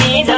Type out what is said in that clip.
दिन्छ